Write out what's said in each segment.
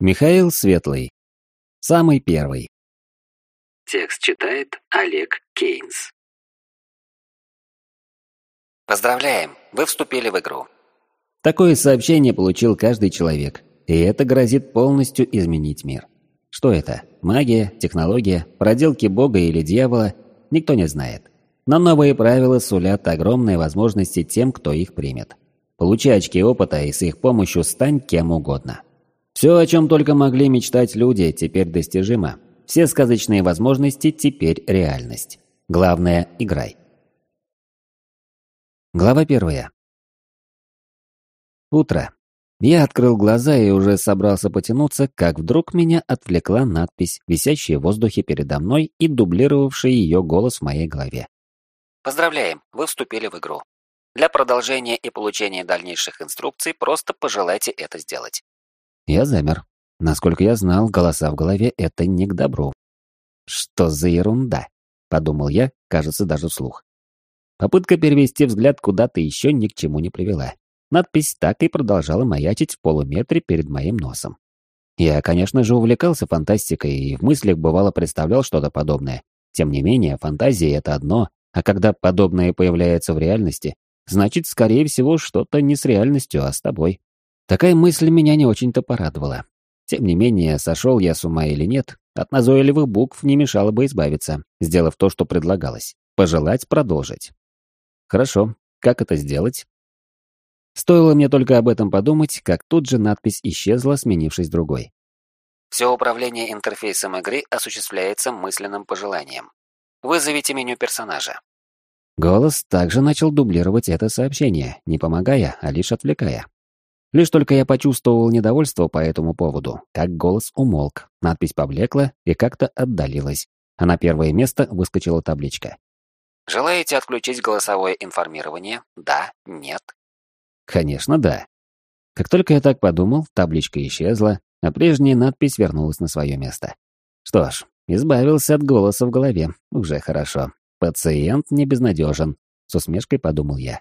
Михаил Светлый. Самый первый. Текст читает Олег Кейнс. Поздравляем, вы вступили в игру. Такое сообщение получил каждый человек, и это грозит полностью изменить мир. Что это? Магия, технология, проделки бога или дьявола? Никто не знает. Но новые правила сулят огромные возможности тем, кто их примет. Получи очки опыта и с их помощью стань кем угодно. Все, о чем только могли мечтать люди, теперь достижимо. Все сказочные возможности теперь реальность. Главное – играй. Глава первая. Утро. Я открыл глаза и уже собрался потянуться, как вдруг меня отвлекла надпись, висящая в воздухе передо мной и дублировавшая ее голос в моей голове. Поздравляем, вы вступили в игру. Для продолжения и получения дальнейших инструкций просто пожелайте это сделать. Я замер. Насколько я знал, голоса в голове — это не к добру. «Что за ерунда?» — подумал я, кажется, даже вслух. Попытка перевести взгляд куда-то еще ни к чему не привела. Надпись так и продолжала маячить в полуметре перед моим носом. Я, конечно же, увлекался фантастикой и в мыслях бывало представлял что-то подобное. Тем не менее, фантазия — это одно, а когда подобное появляется в реальности, значит, скорее всего, что-то не с реальностью, а с тобой. Такая мысль меня не очень-то порадовала. Тем не менее, сошел я с ума или нет, от назойливых букв не мешало бы избавиться, сделав то, что предлагалось. Пожелать продолжить. Хорошо, как это сделать? Стоило мне только об этом подумать, как тут же надпись исчезла, сменившись другой. Все управление интерфейсом игры осуществляется мысленным пожеланием. Вызовите меню персонажа. Голос также начал дублировать это сообщение, не помогая, а лишь отвлекая. Лишь только я почувствовал недовольство по этому поводу, как голос умолк, надпись поблекла и как-то отдалилась, а на первое место выскочила табличка. Желаете отключить голосовое информирование? Да, нет. Конечно, да. Как только я так подумал, табличка исчезла, а прежняя надпись вернулась на свое место. Что ж, избавился от голоса в голове, уже хорошо. Пациент не безнадежен, с усмешкой подумал я.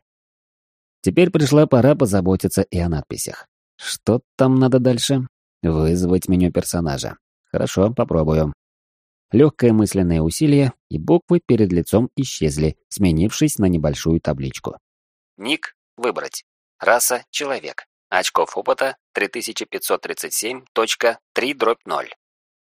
Теперь пришла пора позаботиться и о надписях. Что там надо дальше? Вызвать меню персонажа. Хорошо, попробую. Легкое мысленное усилие, и буквы перед лицом исчезли, сменившись на небольшую табличку. Ник выбрать. Раса – человек. Очков опыта 3537.3 дробь 0.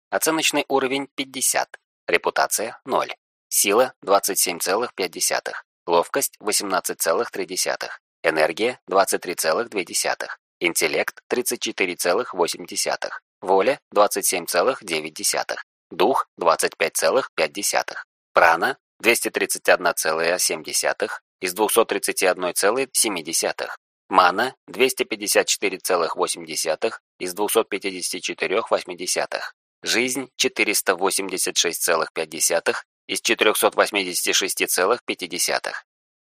Оценочный уровень 50. Репутация – 0. Сила – 27,5. Ловкость – 18,3. Энергия – 23,2. Интеллект – 34,8. Воля – 27,9. Дух – 25,5. Прана – 231,7 из 231,7. Мана – 254,8 из 254,8. Жизнь – 486,5 из 486,5.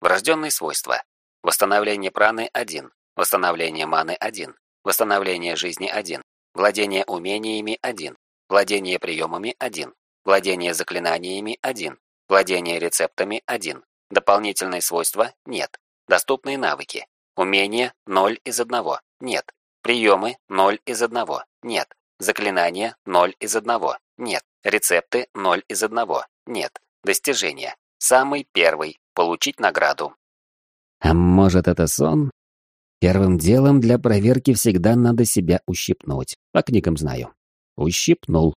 Врожденные свойства. Восстановление праны – 1. Восстановление маны – 1. Восстановление жизни – 1. Владение умениями – 1. Владение приемами – 1. Владение заклинаниями – 1. Владение рецептами – 1. Дополнительные свойства – нет. Доступные навыки. Умения – 0 из 1. Нет. Приемы – 0 из 1. Нет. Заклинания – 0 из 1. Нет. Рецепты – 0 из 1. Нет. Достижения. Самый первый. Получить награду. А может, это сон? Первым делом для проверки всегда надо себя ущипнуть. По книгам знаю. Ущипнул.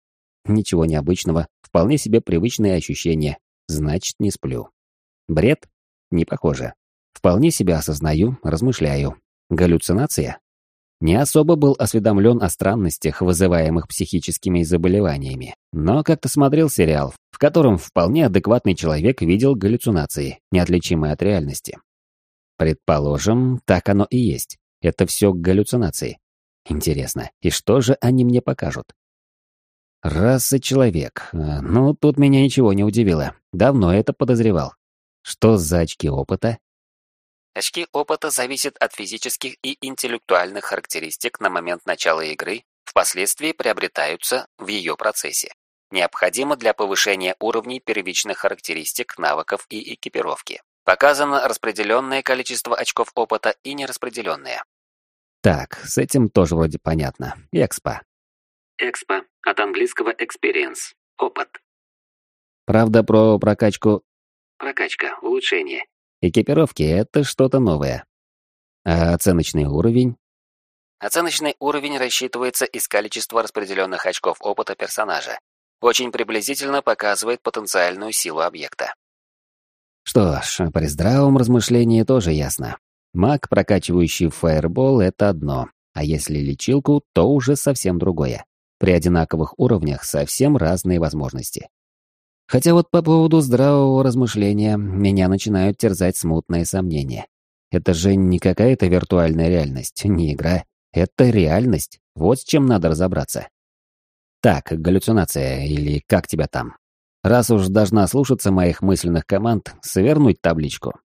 Ничего необычного. Вполне себе привычные ощущения. Значит, не сплю. Бред? Не похоже. Вполне себя осознаю, размышляю. Галлюцинация? Не особо был осведомлен о странностях, вызываемых психическими заболеваниями, но как-то смотрел сериал, в котором вполне адекватный человек видел галлюцинации, неотличимые от реальности. Предположим, так оно и есть. Это все галлюцинации. Интересно, и что же они мне покажут? Раса человек. А, ну, тут меня ничего не удивило. Давно это подозревал. Что за очки опыта? Очки опыта зависят от физических и интеллектуальных характеристик на момент начала игры, впоследствии приобретаются в ее процессе. Необходимо для повышения уровней первичных характеристик, навыков и экипировки. Показано распределенное количество очков опыта и нераспределенное. Так, с этим тоже вроде понятно. Экспо. Экспо. От английского experience. Опыт. Правда, про прокачку... Прокачка. Улучшение. Экипировки — это что-то новое. А оценочный уровень? Оценочный уровень рассчитывается из количества распределенных очков опыта персонажа. Очень приблизительно показывает потенциальную силу объекта. Что ж, при здравом размышлении тоже ясно. Маг, прокачивающий фаербол, это одно, а если лечилку, то уже совсем другое. При одинаковых уровнях совсем разные возможности. Хотя вот по поводу здравого размышления меня начинают терзать смутные сомнения. Это же не какая-то виртуальная реальность, не игра. Это реальность. Вот с чем надо разобраться. Так, галлюцинация, или как тебя там. Раз уж должна слушаться моих мысленных команд, свернуть табличку.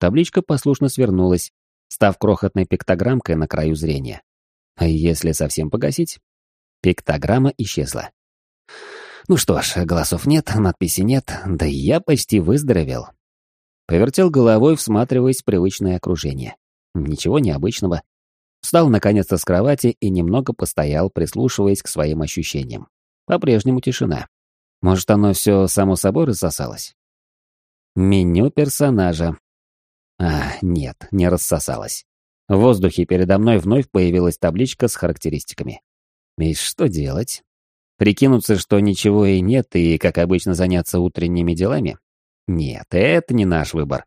Табличка послушно свернулась, став крохотной пиктограммкой на краю зрения. А если совсем погасить? Пиктограмма исчезла. Ну что ж, голосов нет, надписи нет, да я почти выздоровел. Повертел головой, всматриваясь в привычное окружение. Ничего необычного. Встал наконец-то с кровати и немного постоял, прислушиваясь к своим ощущениям. По-прежнему тишина. Может, оно все само собой рассосалось? Меню персонажа. А, нет, не рассосалось. В воздухе передо мной вновь появилась табличка с характеристиками. И что делать? Прикинуться, что ничего и нет, и, как обычно, заняться утренними делами? Нет, это не наш выбор.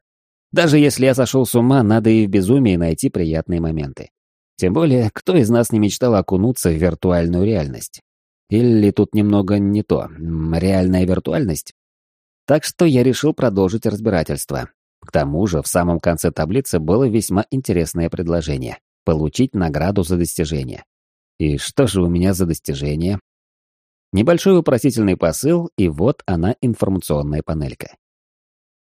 Даже если я сошел с ума, надо и в безумии найти приятные моменты. Тем более, кто из нас не мечтал окунуться в виртуальную реальность? Или тут немного не то, реальная виртуальность? Так что я решил продолжить разбирательство. К тому же в самом конце таблицы было весьма интересное предложение – получить награду за достижение. И что же у меня за достижение? Небольшой вопросительный посыл, и вот она информационная панелька.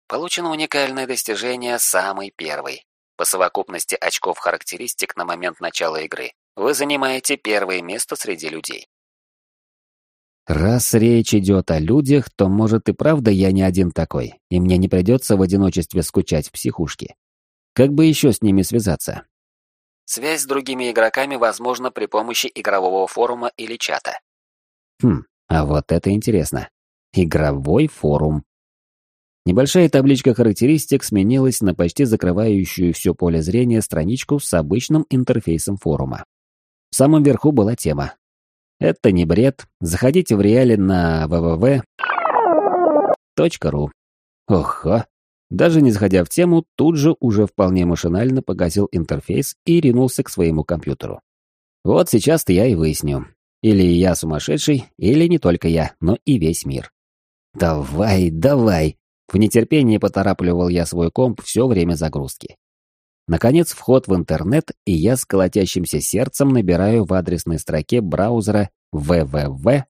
Получено уникальное достижение «Самый первый». По совокупности очков характеристик на момент начала игры вы занимаете первое место среди людей. Раз речь идет о людях, то, может, и правда я не один такой, и мне не придется в одиночестве скучать в психушке. Как бы еще с ними связаться? Связь с другими игроками возможна при помощи игрового форума или чата. Хм, а вот это интересно. Игровой форум. Небольшая табличка характеристик сменилась на почти закрывающую все поле зрения страничку с обычным интерфейсом форума. В самом верху была тема это не бред. Заходите в реале на www.ru. Ого. Даже не заходя в тему, тут же уже вполне машинально погасил интерфейс и ринулся к своему компьютеру. Вот сейчас-то я и выясню. Или я сумасшедший, или не только я, но и весь мир. Давай, давай. В нетерпении поторапливал я свой комп все время загрузки. Наконец, вход в интернет, и я с колотящимся сердцем набираю в адресной строке браузера www.ru.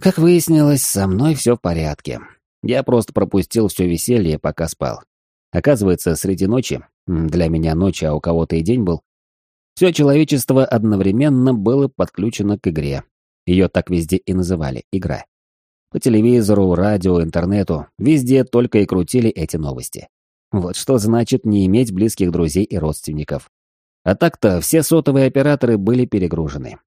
Как выяснилось, со мной все в порядке. Я просто пропустил все веселье, пока спал. Оказывается, среди ночи, для меня ночь, а у кого-то и день был, все человечество одновременно было подключено к игре. Ее так везде и называли – игра. По телевизору, радио, интернету, везде только и крутили эти новости. Вот что значит не иметь близких друзей и родственников. А так-то все сотовые операторы были перегружены.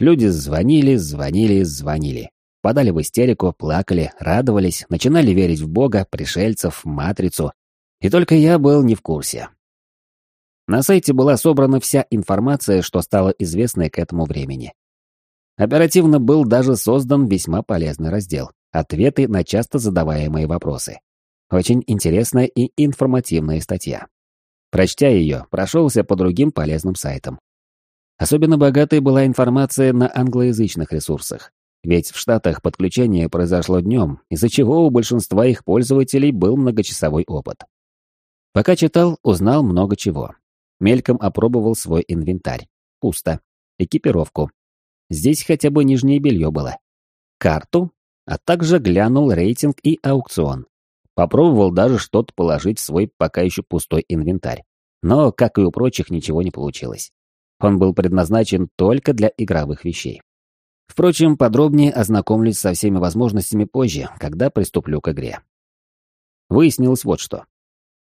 Люди звонили, звонили, звонили. Подали в истерику, плакали, радовались, начинали верить в Бога, пришельцев, матрицу. И только я был не в курсе. На сайте была собрана вся информация, что стало известной к этому времени. Оперативно был даже создан весьма полезный раздел «Ответы на часто задаваемые вопросы». Очень интересная и информативная статья. Прочтя ее, прошелся по другим полезным сайтам. Особенно богатой была информация на англоязычных ресурсах. Ведь в Штатах подключение произошло днем, из-за чего у большинства их пользователей был многочасовой опыт. Пока читал, узнал много чего. Мельком опробовал свой инвентарь. Пусто. Экипировку. Здесь хотя бы нижнее белье было. Карту, а также глянул рейтинг и аукцион. Попробовал даже что-то положить в свой пока еще пустой инвентарь. Но, как и у прочих, ничего не получилось. Он был предназначен только для игровых вещей. Впрочем, подробнее ознакомлюсь со всеми возможностями позже, когда приступлю к игре. Выяснилось вот что.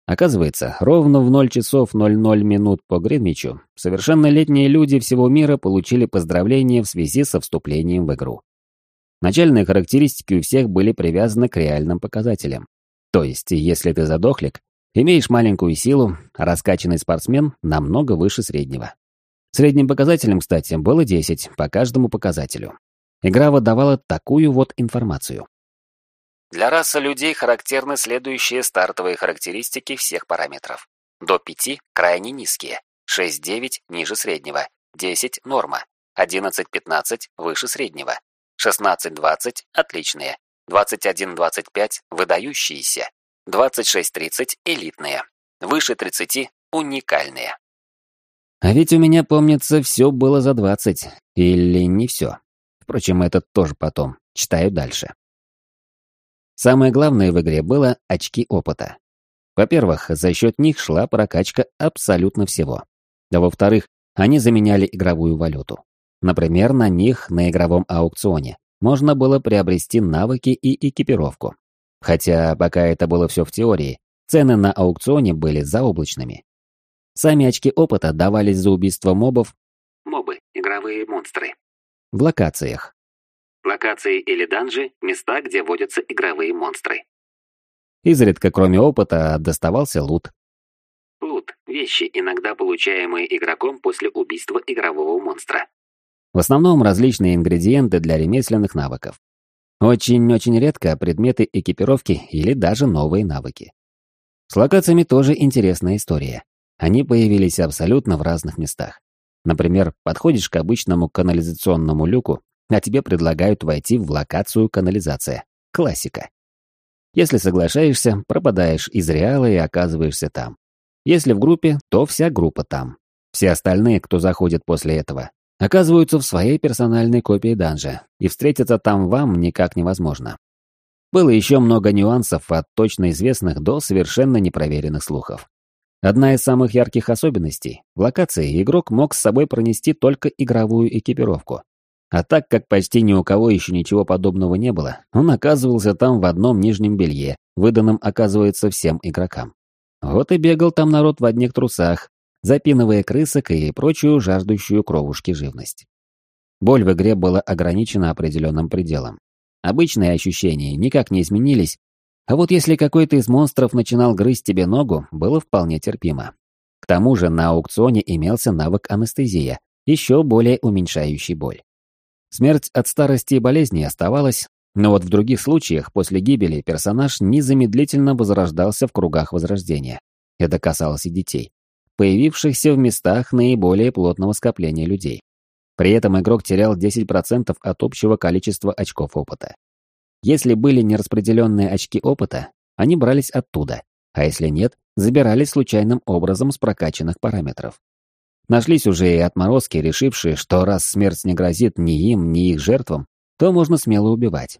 Оказывается, ровно в 0 часов 00 минут по Гринвичу совершеннолетние люди всего мира получили поздравления в связи со вступлением в игру. Начальные характеристики у всех были привязаны к реальным показателям. То есть, если ты задохлик, имеешь маленькую силу, а раскачанный спортсмен намного выше среднего. Средним показателем, кстати, было 10 по каждому показателю. Игра выдавала такую вот информацию. Для расы людей характерны следующие стартовые характеристики всех параметров. До 5 – крайне низкие, 6-9 – ниже среднего, 10 – норма, 11-15 – выше среднего, 16-20 – отличные, 21-25 – выдающиеся, 26-30 – элитные, выше 30 – уникальные. А ведь у меня, помнится, все было за 20. Или не все. Впрочем, это тоже потом. Читаю дальше. Самое главное в игре было очки опыта. Во-первых, за счет них шла прокачка абсолютно всего. А во-вторых, они заменяли игровую валюту. Например, на них на игровом аукционе можно было приобрести навыки и экипировку. Хотя пока это было все в теории, цены на аукционе были заоблачными. Сами очки опыта давались за убийство мобов Мобы – игровые монстры. в локациях. Локации или данжи – места, где водятся игровые монстры. Изредка, кроме опыта, доставался лут. Лут – вещи, иногда получаемые игроком после убийства игрового монстра. В основном различные ингредиенты для ремесленных навыков. Очень-очень редко предметы экипировки или даже новые навыки. С локациями тоже интересная история. Они появились абсолютно в разных местах. Например, подходишь к обычному канализационному люку а тебе предлагают войти в локацию канализация. Классика. Если соглашаешься, пропадаешь из реала и оказываешься там. Если в группе, то вся группа там. Все остальные, кто заходит после этого, оказываются в своей персональной копии данжа, и встретиться там вам никак невозможно. Было еще много нюансов от точно известных до совершенно непроверенных слухов. Одна из самых ярких особенностей – в локации игрок мог с собой пронести только игровую экипировку. А так как почти ни у кого еще ничего подобного не было, он оказывался там в одном нижнем белье, выданном, оказывается, всем игрокам. Вот и бегал там народ в одних трусах, запинывая крысок и прочую жаждущую кровушки живность. Боль в игре была ограничена определенным пределом. Обычные ощущения никак не изменились, а вот если какой-то из монстров начинал грызть тебе ногу, было вполне терпимо. К тому же на аукционе имелся навык анестезия, еще более уменьшающий боль. Смерть от старости и болезни оставалась, но вот в других случаях после гибели персонаж незамедлительно возрождался в кругах возрождения. Это касалось и детей, появившихся в местах наиболее плотного скопления людей. При этом игрок терял 10% от общего количества очков опыта. Если были нераспределенные очки опыта, они брались оттуда, а если нет, забирались случайным образом с прокачанных параметров. Нашлись уже и отморозки, решившие, что раз смерть не грозит ни им, ни их жертвам, то можно смело убивать.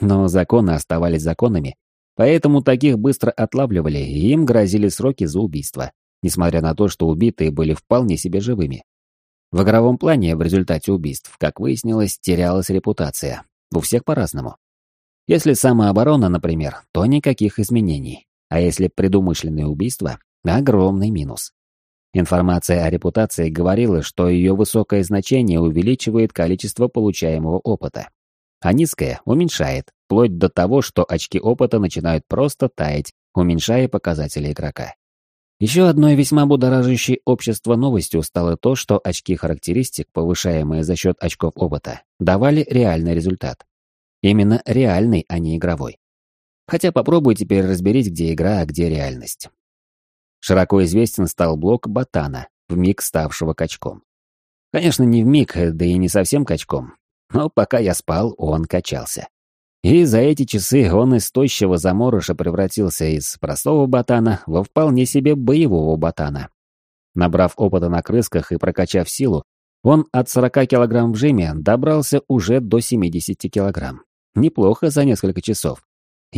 Но законы оставались законами, поэтому таких быстро отлавливали, и им грозили сроки за убийство, несмотря на то, что убитые были вполне себе живыми. В игровом плане в результате убийств, как выяснилось, терялась репутация. У всех по-разному. Если самооборона, например, то никаких изменений. А если предумышленное убийство – огромный минус. Информация о репутации говорила, что ее высокое значение увеличивает количество получаемого опыта, а низкое уменьшает, вплоть до того, что очки опыта начинают просто таять, уменьшая показатели игрока. Еще одной весьма будоражащей общество новостью стало то, что очки характеристик, повышаемые за счет очков опыта, давали реальный результат. Именно реальный, а не игровой. Хотя попробуй теперь разберись, где игра, а где реальность. Широко известен стал блок Ботана, вмиг ставшего качком. Конечно, не вмиг, да и не совсем качком, но пока я спал, он качался. И за эти часы он из тощего заморыша превратился из простого ботана во вполне себе боевого ботана. Набрав опыта на крысках и прокачав силу, он от 40 килограмм в жиме добрался уже до 70 килограмм. Неплохо за несколько часов.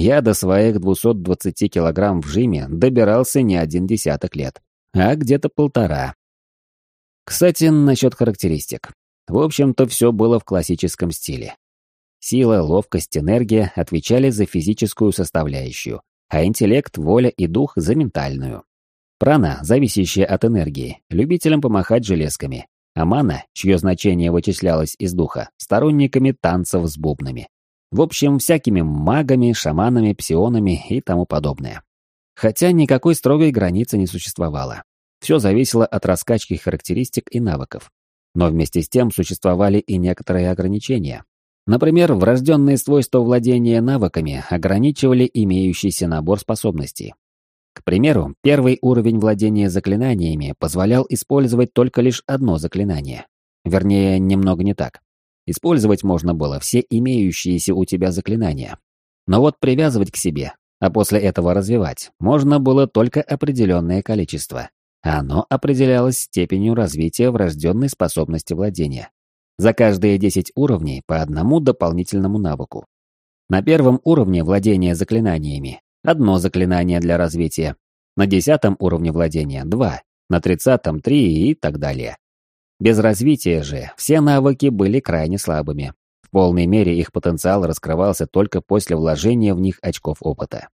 Я до своих 220 килограмм в жиме добирался не один десяток лет, а где-то полтора. Кстати, насчет характеристик. В общем-то, все было в классическом стиле. Сила, ловкость, энергия отвечали за физическую составляющую, а интеллект, воля и дух за ментальную. Прана, зависящая от энергии, любителям помахать железками, а мана, чье значение вычислялось из духа, сторонниками танцев с бубнами. В общем, всякими магами, шаманами, псионами и тому подобное. Хотя никакой строгой границы не существовало. Все зависело от раскачки характеристик и навыков. Но вместе с тем существовали и некоторые ограничения. Например, врожденные свойства владения навыками ограничивали имеющийся набор способностей. К примеру, первый уровень владения заклинаниями позволял использовать только лишь одно заклинание. Вернее, немного не так. Использовать можно было все имеющиеся у тебя заклинания. Но вот привязывать к себе, а после этого развивать, можно было только определенное количество. Оно определялось степенью развития врожденной способности владения. За каждые 10 уровней по одному дополнительному навыку. На первом уровне владения заклинаниями одно заклинание для развития, на десятом уровне владения два, на тридцатом три и так далее. Без развития же все навыки были крайне слабыми. В полной мере их потенциал раскрывался только после вложения в них очков опыта.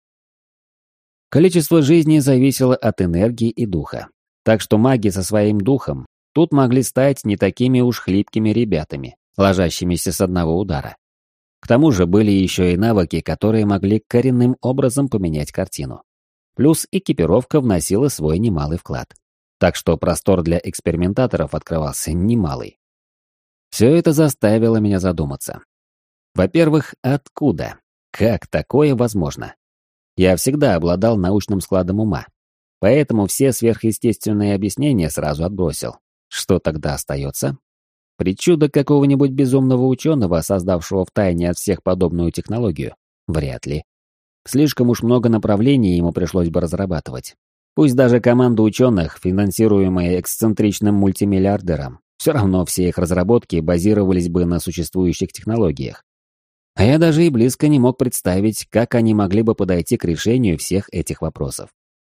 Количество жизни зависело от энергии и духа. Так что маги со своим духом тут могли стать не такими уж хлипкими ребятами, ложащимися с одного удара. К тому же были еще и навыки, которые могли коренным образом поменять картину. Плюс экипировка вносила свой немалый вклад. Так что простор для экспериментаторов открывался немалый. Все это заставило меня задуматься. Во-первых, откуда? Как такое возможно? Я всегда обладал научным складом ума. Поэтому все сверхъестественные объяснения сразу отбросил. Что тогда остается? Причуда какого-нибудь безумного ученого, создавшего в тайне от всех подобную технологию? Вряд ли. Слишком уж много направлений ему пришлось бы разрабатывать. Пусть даже команда ученых, финансируемая эксцентричным мультимиллиардером, все равно все их разработки базировались бы на существующих технологиях. А я даже и близко не мог представить, как они могли бы подойти к решению всех этих вопросов.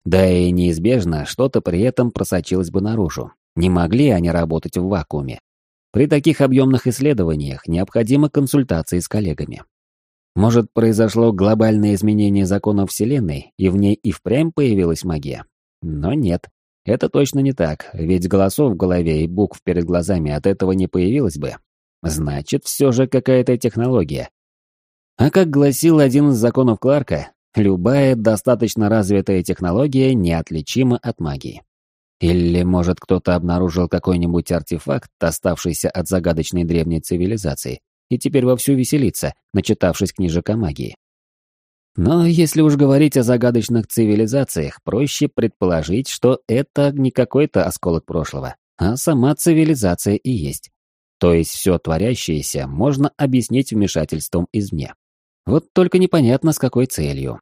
Да и неизбежно что-то при этом просочилось бы наружу. Не могли они работать в вакууме. При таких объемных исследованиях необходимы консультации с коллегами. Может, произошло глобальное изменение законов Вселенной, и в ней и впрямь появилась магия? Но нет, это точно не так, ведь голосов в голове и букв перед глазами от этого не появилось бы. Значит, все же какая-то технология, а как гласил один из законов Кларка, любая достаточно развитая технология неотличима от магии. Или, может, кто-то обнаружил какой-нибудь артефакт, оставшийся от загадочной древней цивилизации, и теперь вовсю веселится, начитавшись книжек о магии. Но если уж говорить о загадочных цивилизациях, проще предположить, что это не какой-то осколок прошлого, а сама цивилизация и есть. То есть все творящееся можно объяснить вмешательством извне. Вот только непонятно, с какой целью.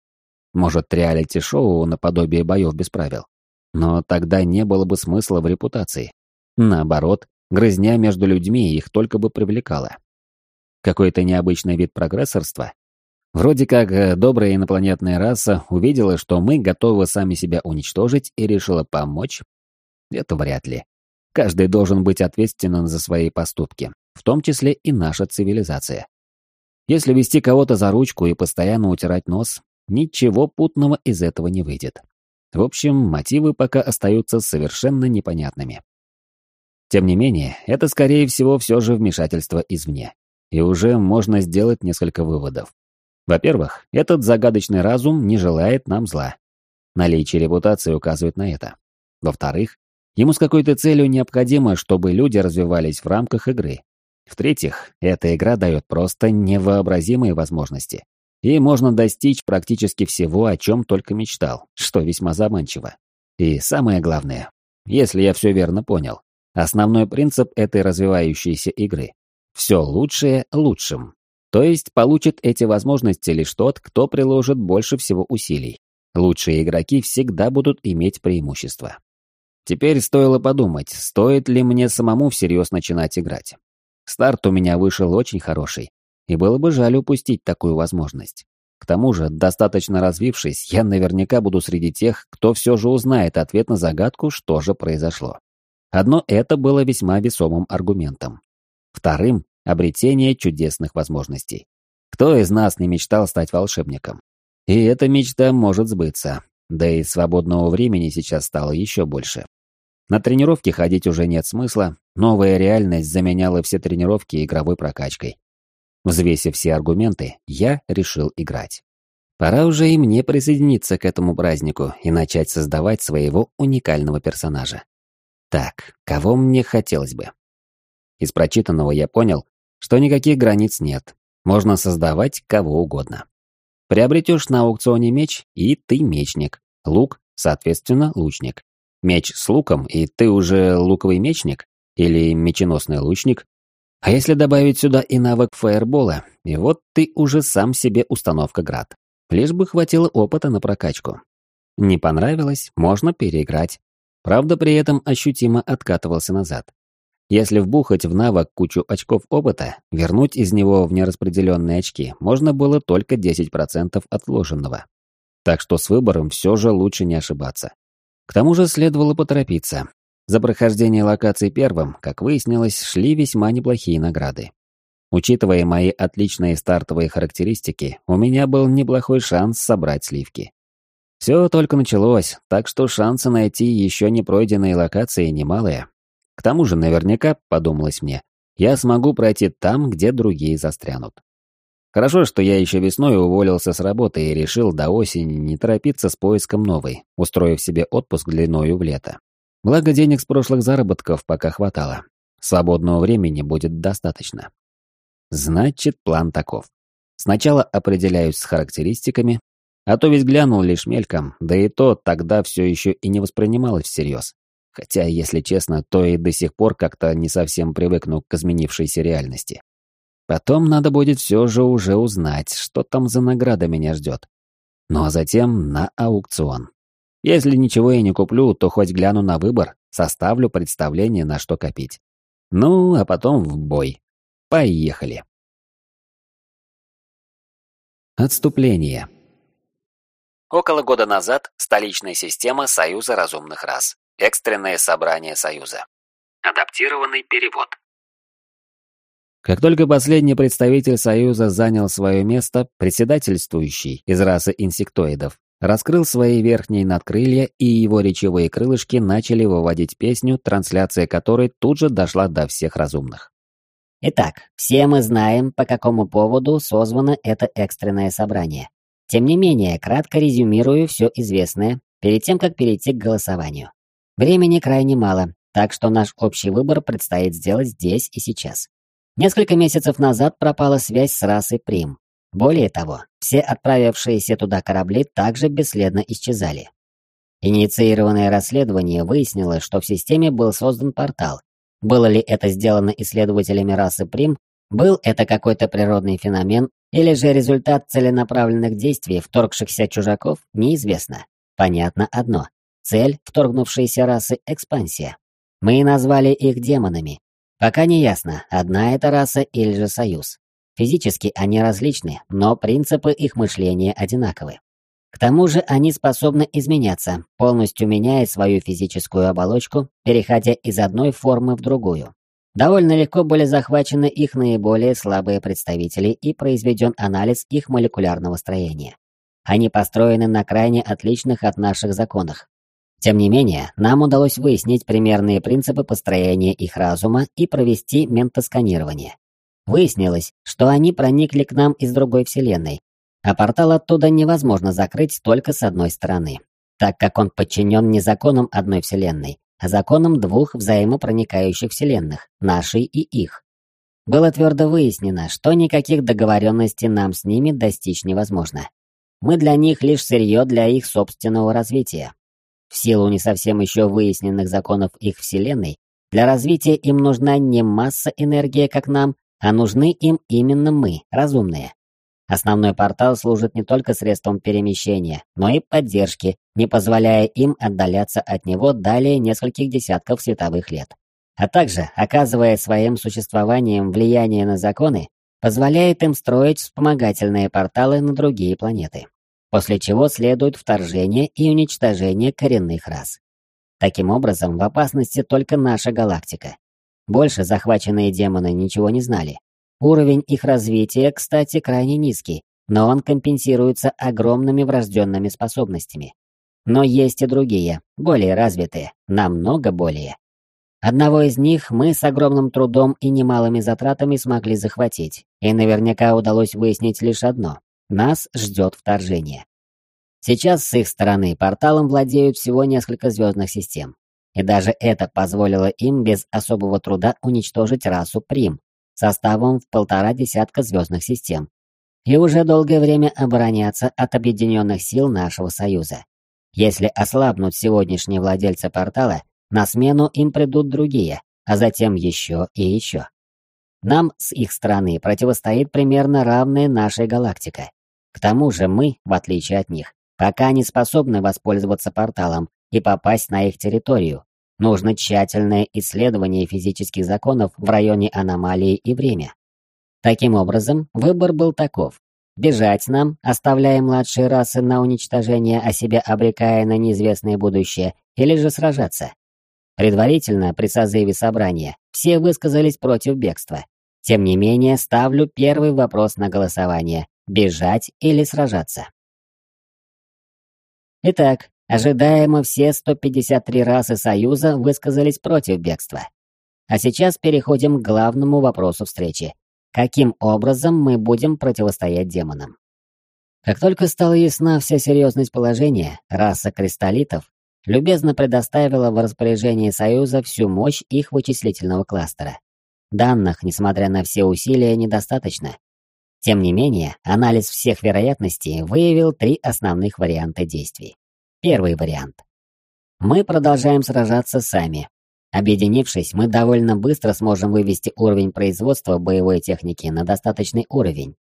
Может, реалити-шоу наподобие боев без правил. Но тогда не было бы смысла в репутации. Наоборот, грызня между людьми их только бы привлекала. Какой-то необычный вид прогрессорства. Вроде как э, добрая инопланетная раса увидела, что мы готовы сами себя уничтожить и решила помочь. Это вряд ли. Каждый должен быть ответственен за свои поступки, в том числе и наша цивилизация. Если вести кого-то за ручку и постоянно утирать нос, ничего путного из этого не выйдет. В общем, мотивы пока остаются совершенно непонятными. Тем не менее, это скорее всего все же вмешательство извне. И уже можно сделать несколько выводов. Во-первых, этот загадочный разум не желает нам зла. Наличие репутации указывает на это. Во-вторых, ему с какой-то целью необходимо, чтобы люди развивались в рамках игры, в-третьих, эта игра дает просто невообразимые возможности. И можно достичь практически всего, о чем только мечтал, что весьма заманчиво. И самое главное, если я все верно понял, основной принцип этой развивающейся игры – все лучшее лучшим. То есть получит эти возможности лишь тот, кто приложит больше всего усилий. Лучшие игроки всегда будут иметь преимущество. Теперь стоило подумать, стоит ли мне самому всерьез начинать играть. Старт у меня вышел очень хороший, и было бы жаль упустить такую возможность. К тому же, достаточно развившись, я наверняка буду среди тех, кто все же узнает ответ на загадку, что же произошло. Одно это было весьма весомым аргументом. Вторым — обретение чудесных возможностей. Кто из нас не мечтал стать волшебником? И эта мечта может сбыться. Да и свободного времени сейчас стало еще больше. На тренировки ходить уже нет смысла, новая реальность заменяла все тренировки игровой прокачкой. Взвесив все аргументы, я решил играть. Пора уже и мне присоединиться к этому празднику и начать создавать своего уникального персонажа. Так, кого мне хотелось бы? Из прочитанного я понял, что никаких границ нет. Можно создавать кого угодно. Приобретешь на аукционе меч, и ты мечник. Лук, соответственно, лучник. Меч с луком, и ты уже луковый мечник? Или меченосный лучник? А если добавить сюда и навык фаербола, и вот ты уже сам себе установка град. Лишь бы хватило опыта на прокачку. Не понравилось, можно переиграть. Правда, при этом ощутимо откатывался назад. Если вбухать в навык кучу очков опыта, вернуть из него в нераспределенные очки можно было только 10% от вложенного. Так что с выбором все же лучше не ошибаться. К тому же следовало поторопиться. За прохождение локаций первым, как выяснилось, шли весьма неплохие награды. Учитывая мои отличные стартовые характеристики, у меня был неплохой шанс собрать сливки. Все только началось, так что шансы найти еще не пройденные локации немалые. К тому же наверняка, подумалось мне, я смогу пройти там, где другие застрянут. Хорошо, что я еще весной уволился с работы и решил до осени не торопиться с поиском новой, устроив себе отпуск длиною в лето. Благо денег с прошлых заработков пока хватало. Свободного времени будет достаточно. Значит, план таков. Сначала определяюсь с характеристиками, а то ведь глянул лишь мельком, да и то тогда все еще и не воспринималось всерьез. Хотя, если честно, то и до сих пор как-то не совсем привыкну к изменившейся реальности. Потом надо будет все же уже узнать, что там за награда меня ждет. Ну а затем на аукцион. Если ничего я не куплю, то хоть гляну на выбор, составлю представление, на что копить. Ну, а потом в бой. Поехали. Отступление. Около года назад столичная система Союза разумных рас. Экстренное собрание Союза. Адаптированный перевод. Как только последний представитель Союза занял свое место, председательствующий из расы инсектоидов раскрыл свои верхние надкрылья, и его речевые крылышки начали выводить песню, трансляция которой тут же дошла до всех разумных. Итак, все мы знаем, по какому поводу созвано это экстренное собрание. Тем не менее, кратко резюмирую все известное, перед тем, как перейти к голосованию. Времени крайне мало, так что наш общий выбор предстоит сделать здесь и сейчас. Несколько месяцев назад пропала связь с расой Прим. Более того, все отправившиеся туда корабли также бесследно исчезали. Инициированное расследование выяснило, что в системе был создан портал. Было ли это сделано исследователями расы Прим, был это какой-то природный феномен, или же результат целенаправленных действий вторгшихся чужаков, неизвестно. Понятно одно. Цель вторгнувшейся расы – экспансия. Мы назвали их демонами. Пока не ясно, одна это раса или же союз. Физически они различны, но принципы их мышления одинаковы. К тому же они способны изменяться, полностью меняя свою физическую оболочку, переходя из одной формы в другую. Довольно легко были захвачены их наиболее слабые представители и произведен анализ их молекулярного строения. Они построены на крайне отличных от наших законах, тем не менее, нам удалось выяснить примерные принципы построения их разума и провести ментосканирование. Выяснилось, что они проникли к нам из другой вселенной, а портал оттуда невозможно закрыть только с одной стороны, так как он подчинен не законам одной вселенной, а законам двух взаимопроникающих вселенных, нашей и их. Было твердо выяснено, что никаких договоренностей нам с ними достичь невозможно. Мы для них лишь сырье для их собственного развития, в силу не совсем еще выясненных законов их Вселенной, для развития им нужна не масса энергии, как нам, а нужны им именно мы, разумные. Основной портал служит не только средством перемещения, но и поддержки, не позволяя им отдаляться от него далее нескольких десятков световых лет. А также, оказывая своим существованием влияние на законы, позволяет им строить вспомогательные порталы на другие планеты после чего следует вторжение и уничтожение коренных рас. Таким образом, в опасности только наша галактика. Больше захваченные демоны ничего не знали. Уровень их развития, кстати, крайне низкий, но он компенсируется огромными врожденными способностями. Но есть и другие, более развитые, намного более. Одного из них мы с огромным трудом и немалыми затратами смогли захватить, и наверняка удалось выяснить лишь одно – нас ждет вторжение. Сейчас с их стороны порталом владеют всего несколько звездных систем. И даже это позволило им без особого труда уничтожить расу Прим, составом в полтора десятка звездных систем, и уже долгое время обороняться от объединенных сил нашего Союза. Если ослабнут сегодняшние владельцы портала, на смену им придут другие, а затем еще и еще. Нам с их стороны противостоит примерно равная нашей галактика. К тому же мы, в отличие от них, пока не способны воспользоваться порталом и попасть на их территорию. Нужно тщательное исследование физических законов в районе аномалии и время. Таким образом, выбор был таков. Бежать нам, оставляя младшие расы на уничтожение, а себя обрекая на неизвестное будущее, или же сражаться. Предварительно, при созыве собрания, все высказались против бегства. Тем не менее, ставлю первый вопрос на голосование – бежать или сражаться. Итак, ожидаемо все 153 расы Союза высказались против бегства. А сейчас переходим к главному вопросу встречи. Каким образом мы будем противостоять демонам? Как только стала ясна вся серьезность положения, раса кристаллитов любезно предоставила в распоряжение Союза всю мощь их вычислительного кластера. Данных, несмотря на все усилия, недостаточно. Тем не менее, анализ всех вероятностей выявил три основных варианта действий. Первый вариант. Мы продолжаем сражаться сами, Объединившись, мы довольно быстро сможем вывести уровень производства боевой техники на достаточный уровень.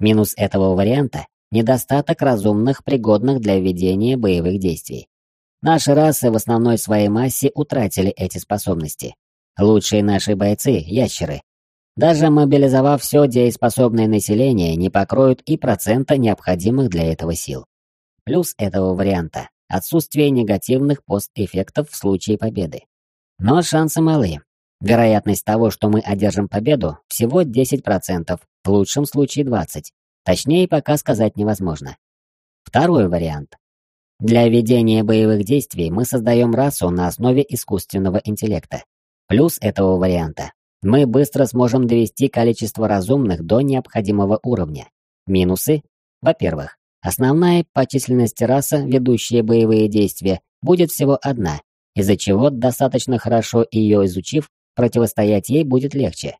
Минус этого варианта – недостаток разумных, пригодных для ведения боевых действий. Наши расы в основной своей массе утратили эти способности. Лучшие наши бойцы – ящеры. Даже мобилизовав все дееспособное население, не покроют и процента необходимых для этого сил. Плюс этого варианта – отсутствие негативных постэффектов в случае победы. Но шансы малы. Вероятность того, что мы одержим победу, всего 10%, в лучшем случае 20%. Точнее пока сказать невозможно. Второй вариант. Для ведения боевых действий мы создаем расу на основе искусственного интеллекта. Плюс этого варианта. Мы быстро сможем довести количество разумных до необходимого уровня. Минусы. Во-первых, основная по численности раса, ведущая боевые действия, будет всего одна, из-за чего, достаточно хорошо ее изучив, противостоять ей будет легче.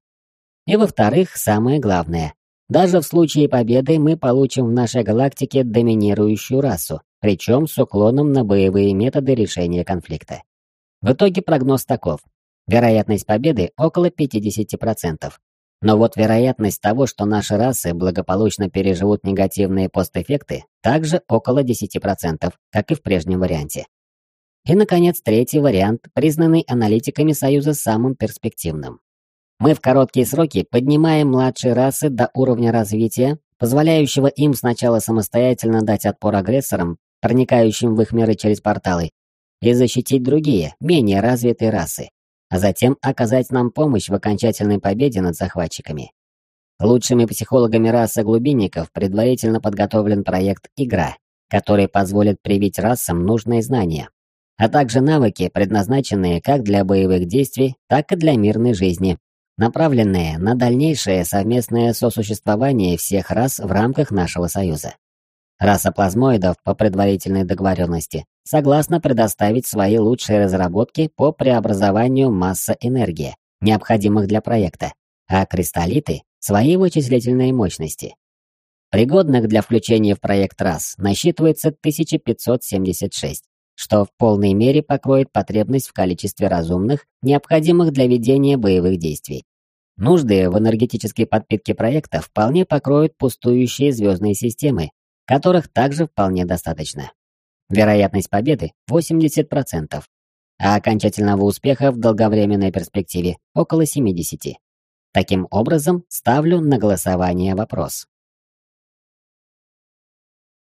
И во-вторых, самое главное, даже в случае победы мы получим в нашей галактике доминирующую расу, причем с уклоном на боевые методы решения конфликта. В итоге прогноз таков. Вероятность победы около 50%. Но вот вероятность того, что наши расы благополучно переживут негативные постэффекты, также около 10%, как и в прежнем варианте. И, наконец, третий вариант, признанный аналитиками Союза самым перспективным. Мы в короткие сроки поднимаем младшие расы до уровня развития, позволяющего им сначала самостоятельно дать отпор агрессорам, проникающим в их миры через порталы, и защитить другие, менее развитые расы, а затем оказать нам помощь в окончательной победе над захватчиками. Лучшими психологами расы глубинников предварительно подготовлен проект «Игра», который позволит привить расам нужные знания, а также навыки, предназначенные как для боевых действий, так и для мирной жизни, направленные на дальнейшее совместное сосуществование всех рас в рамках нашего союза. Раса плазмоидов по предварительной договоренности согласна предоставить свои лучшие разработки по преобразованию массы энергии, необходимых для проекта, а кристаллиты – свои вычислительные мощности. Пригодных для включения в проект рас насчитывается 1576, что в полной мере покроет потребность в количестве разумных, необходимых для ведения боевых действий. Нужды в энергетической подпитке проекта вполне покроют пустующие звездные системы, которых также вполне достаточно. Вероятность победы 80%, а окончательного успеха в долговременной перспективе около 70%. Таким образом, ставлю на голосование вопрос.